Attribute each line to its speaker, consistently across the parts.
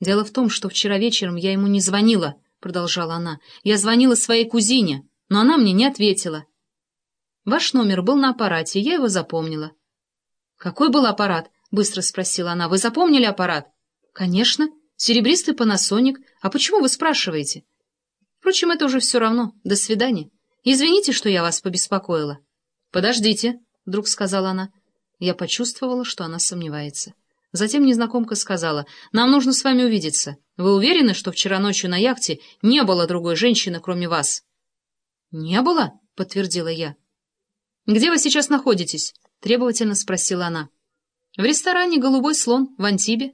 Speaker 1: «Дело в том, что вчера вечером я ему не звонила», — продолжала она. «Я звонила своей кузине, но она мне не ответила. Ваш номер был на аппарате, я его запомнила». «Какой был аппарат?» — быстро спросила она. «Вы запомнили аппарат?» «Конечно. Серебристый панасоник. А почему вы спрашиваете?» «Впрочем, это уже все равно. До свидания. Извините, что я вас побеспокоила». «Подождите», — вдруг сказала она. Я почувствовала, что она сомневается. Затем незнакомка сказала, «Нам нужно с вами увидеться. Вы уверены, что вчера ночью на яхте не было другой женщины, кроме вас?» «Не было?» — подтвердила я. «Где вы сейчас находитесь?» — требовательно спросила она. «В ресторане «Голубой слон» в Антибе».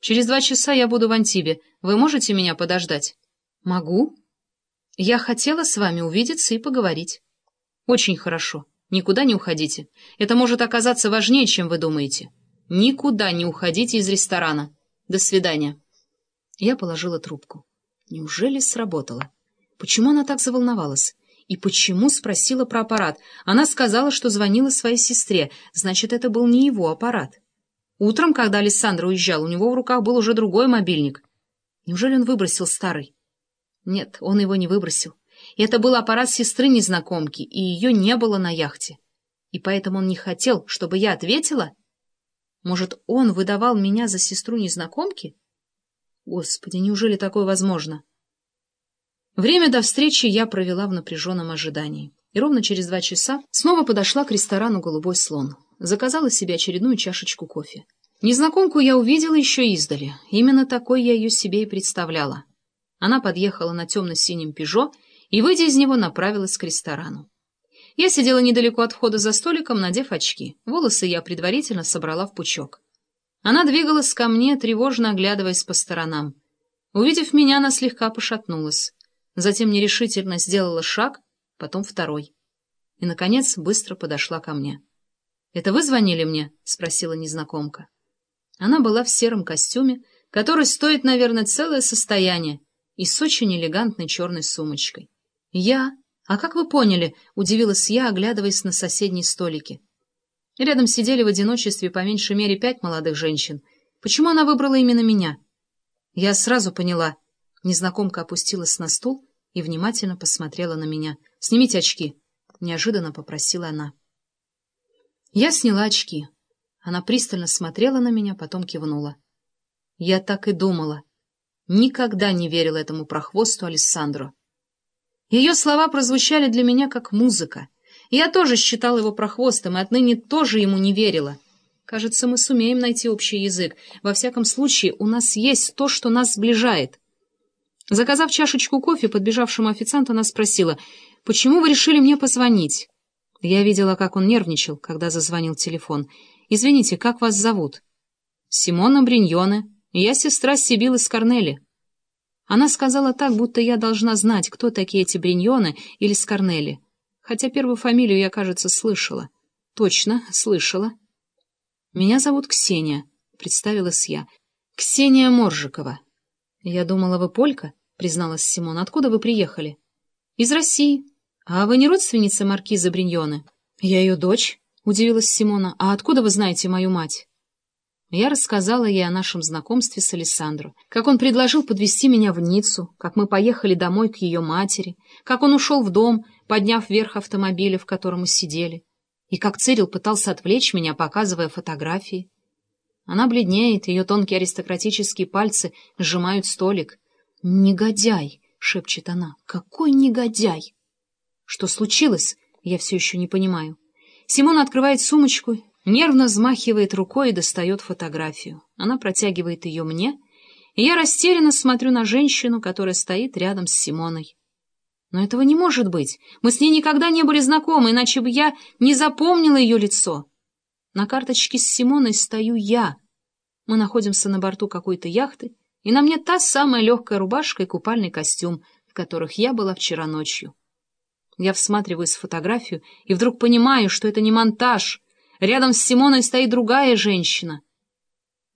Speaker 1: «Через два часа я буду в Антибе. Вы можете меня подождать?» «Могу. Я хотела с вами увидеться и поговорить». «Очень хорошо. Никуда не уходите. Это может оказаться важнее, чем вы думаете. Никуда не уходите из ресторана. До свидания». Я положила трубку. Неужели сработало? Почему она так заволновалась? И почему спросила про аппарат? Она сказала, что звонила своей сестре. Значит, это был не его аппарат. Утром, когда Александр уезжал, у него в руках был уже другой мобильник. Неужели он выбросил старый? Нет, он его не выбросил. Это был аппарат сестры незнакомки, и ее не было на яхте. И поэтому он не хотел, чтобы я ответила? Может, он выдавал меня за сестру незнакомки? Господи, неужели такое возможно? Время до встречи я провела в напряженном ожидании. И ровно через два часа снова подошла к ресторану «Голубой слон». Заказала себе очередную чашечку кофе. Незнакомку я увидела еще издали. Именно такой я ее себе и представляла. Она подъехала на темно-синем «Пежо» и, выйдя из него, направилась к ресторану. Я сидела недалеко от входа за столиком, надев очки. Волосы я предварительно собрала в пучок. Она двигалась ко мне, тревожно оглядываясь по сторонам. Увидев меня, она слегка пошатнулась. Затем нерешительно сделала шаг, потом второй. И, наконец, быстро подошла ко мне. «Это вы звонили мне?» — спросила незнакомка. Она была в сером костюме, который стоит, наверное, целое состояние, и с очень элегантной черной сумочкой. «Я? А как вы поняли?» — удивилась я, оглядываясь на соседние столики. Рядом сидели в одиночестве по меньшей мере пять молодых женщин. Почему она выбрала именно меня? Я сразу поняла. Незнакомка опустилась на стул и внимательно посмотрела на меня. «Снимите очки!» — неожиданно попросила она. Я сняла очки. Она пристально смотрела на меня, потом кивнула. Я так и думала. Никогда не верила этому прохвосту Алессандру. Ее слова прозвучали для меня как музыка. Я тоже считала его прохвостом и отныне тоже ему не верила. Кажется, мы сумеем найти общий язык. Во всяком случае, у нас есть то, что нас сближает. Заказав чашечку кофе, подбежавшему официанту, она спросила, «Почему вы решили мне позвонить?» Я видела, как он нервничал, когда зазвонил телефон. «Извините, как вас зовут?» «Симона Бриньоне. Я сестра Сибилы Скорнели». Она сказала так, будто я должна знать, кто такие эти Бриньоны или Скорнели. Хотя первую фамилию я, кажется, слышала. Точно, слышала. «Меня зовут Ксения», — представилась я. «Ксения Моржикова». «Я думала, вы полька», — призналась Симон. «Откуда вы приехали?» «Из России. А вы не родственница маркиза Бриньоны?» «Я ее дочь», — удивилась Симона. «А откуда вы знаете мою мать?» Я рассказала ей о нашем знакомстве с Александром, как он предложил подвести меня в Ниццу, как мы поехали домой к ее матери, как он ушел в дом, подняв вверх автомобиля, в котором мы сидели, и как Цирил пытался отвлечь меня, показывая фотографии. Она бледнеет, ее тонкие аристократические пальцы сжимают столик. «Негодяй!» — шепчет она. «Какой негодяй!» «Что случилось?» — я все еще не понимаю. Симон открывает сумочку Нервно взмахивает рукой и достает фотографию. Она протягивает ее мне, и я растерянно смотрю на женщину, которая стоит рядом с Симоной. Но этого не может быть. Мы с ней никогда не были знакомы, иначе бы я не запомнила ее лицо. На карточке с Симоной стою я. Мы находимся на борту какой-то яхты, и на мне та самая легкая рубашка и купальный костюм, в которых я была вчера ночью. Я всматриваюсь в фотографию и вдруг понимаю, что это не монтаж — Рядом с Симоной стоит другая женщина.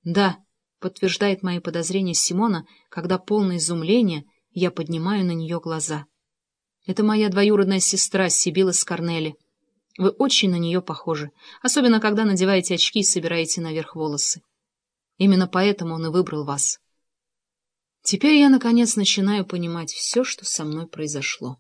Speaker 1: Да, подтверждает мои подозрения Симона, когда полное изумление я поднимаю на нее глаза. Это моя двоюродная сестра Сибила Скорнели. Вы очень на нее похожи, особенно когда надеваете очки и собираете наверх волосы. Именно поэтому он и выбрал вас. Теперь я, наконец, начинаю понимать все, что со мной произошло.